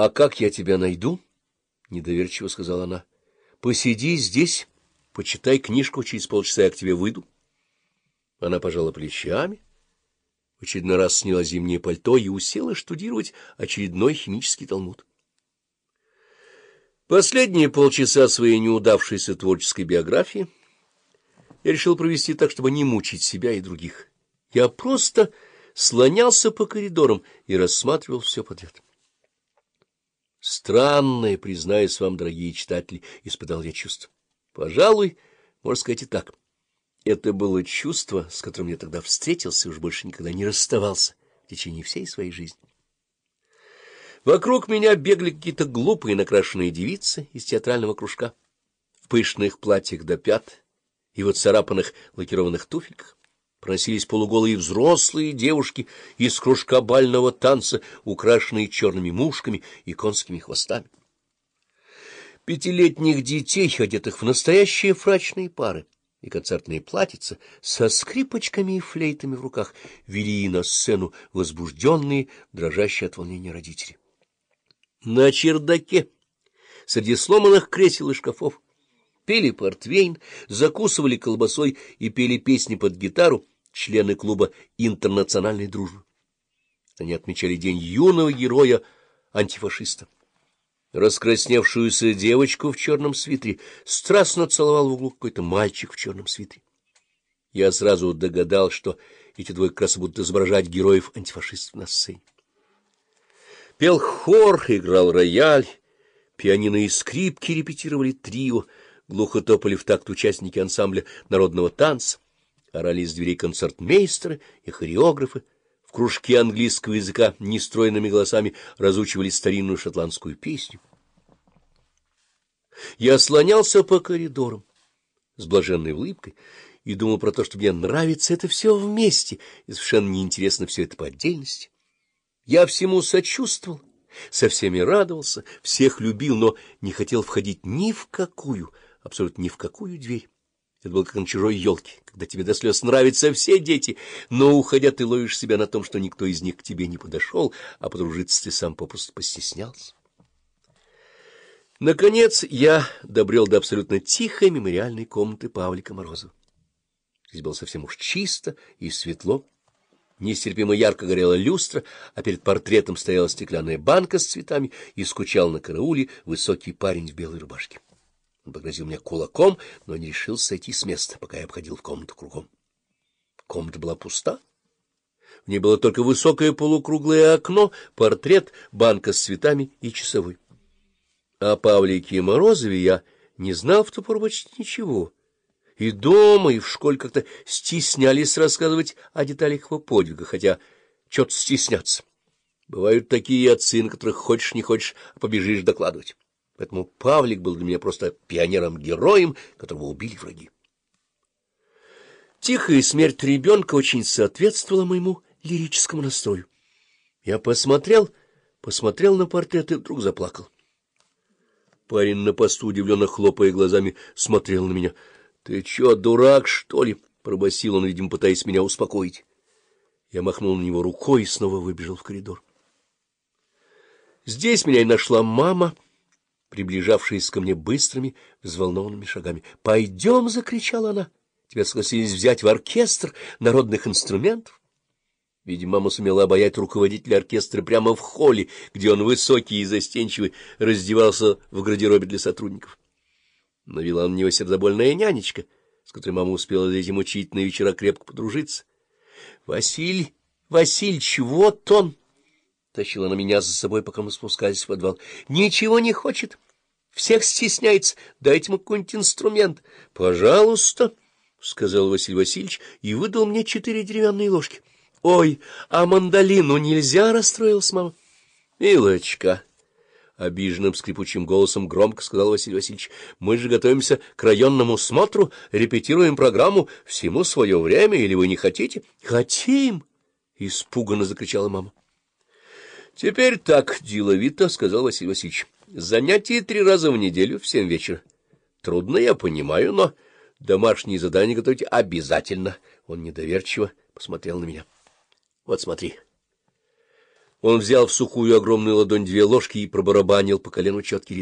А как я тебя найду? — недоверчиво сказала она. — Посиди здесь, почитай книжку, через полчаса я к тебе выйду. Она пожала плечами, в очередной раз сняла зимнее пальто и усела штудировать очередной химический талмуд. Последние полчаса своей неудавшейся творческой биографии я решил провести так, чтобы не мучить себя и других. Я просто слонялся по коридорам и рассматривал все подряд. Странное, признаюсь вам, дорогие читатели, испытал я чувство. Пожалуй, можно сказать и так. Это было чувство, с которым я тогда встретился и уж больше никогда не расставался в течение всей своей жизни. Вокруг меня бегали какие-то глупые накрашенные девицы из театрального кружка в пышных платьях до пят и вот царапанных лакированных туфельках проносились полуголые взрослые девушки из кружка бального танца, украшенные черными мушками и конскими хвостами. Пятилетних детей, одетых в настоящие фрачные пары и концертные платьица, со скрипочками и флейтами в руках, вели на сцену возбужденные, дрожащие от волнения родители. На чердаке, среди сломанных кресел и шкафов, пели портвейн, закусывали колбасой и пели песни под гитару члены клуба интернациональной дружбы. Они отмечали день юного героя-антифашиста. Раскрасневшуюся девочку в черном свитере страстно целовал в углу какой-то мальчик в черном свитере. Я сразу догадал, что эти двое как раз будут изображать героев-антифашистов на сцене. Пел хор, играл рояль, пианино и скрипки репетировали трио, глухо топали в такт участники ансамбля народного танца, орали из дверей концертмейстеры и хореографы, в кружке английского языка нестройными голосами разучивали старинную шотландскую песню. Я слонялся по коридорам с блаженной улыбкой и думал про то, что мне нравится это все вместе, и совершенно неинтересно все это по отдельности. Я всему сочувствовал, со всеми радовался, всех любил, но не хотел входить ни в какую, абсолютно ни в какую дверь. Это было как на чужой елке, когда тебе до слез нравятся все дети, но, уходя, ты ловишь себя на том, что никто из них к тебе не подошел, а подружиться ты сам попросту постеснялся. Наконец я добрел до абсолютно тихой мемориальной комнаты Павлика Морозова. Здесь было совсем уж чисто и светло. Нестерпимо ярко горела люстра, а перед портретом стояла стеклянная банка с цветами и скучал на карауле высокий парень в белой рубашке. Он погрозил мне кулаком, но не решился сойти с места, пока я обходил в комнату кругом. Комната была пуста. В ней было только высокое полукруглое окно, портрет, банка с цветами и часовой. О Павлике Морозове я не знал в ту пору почти ничего. И дома, и в школе как-то стеснялись рассказывать о деталях его подвига, хотя что-то стесняться. Бывают такие отцы, на которых хочешь не хочешь, а побежишь докладывать. Поэтому Павлик был для меня просто пионером-героем, которого убили враги. Тихая смерть ребенка очень соответствовала моему лирическому настрою. Я посмотрел, посмотрел на портрет и вдруг заплакал. Парень на посту, удивленно хлопая глазами, смотрел на меня. — Ты чё, дурак, что ли? — пробасил он, видимо, пытаясь меня успокоить. Я махнул на него рукой и снова выбежал в коридор. Здесь меня и нашла мама — приближавшаяся ко мне быстрыми, взволнованными шагами. — Пойдем! — закричала она. — Тебя согласились взять в оркестр народных инструментов. Видимо, мама сумела обаять руководителя оркестра прямо в холле, где он, высокий и застенчивый, раздевался в гардеробе для сотрудников. Навела на него сердобольная нянечка, с которой мама успела этим учительные вечера крепко подружиться. — Василь Васильевич, вот он! Тащила на меня за собой, пока мы спускались в подвал. — Ничего не хочет. Всех стесняется. Дайте ему какой-нибудь инструмент. — Пожалуйста, — сказал Василий Васильевич и выдал мне четыре деревянные ложки. — Ой, а мандолину нельзя? — расстроилась мама. — Милочка, — обиженным скрипучим голосом громко сказал Василий Васильевич, — мы же готовимся к районному смотру, репетируем программу. Всему свое время, или вы не хотите? — Хотим! — испуганно закричала мама. — Теперь так, деловито, — сказал Василий Васильевич. — Занятия три раза в неделю в семь вечера. Трудно, я понимаю, но домашние задания готовьте обязательно. Он недоверчиво посмотрел на меня. — Вот смотри. Он взял в сухую огромную ладонь две ложки и пробарабанил по колену четкий ритм.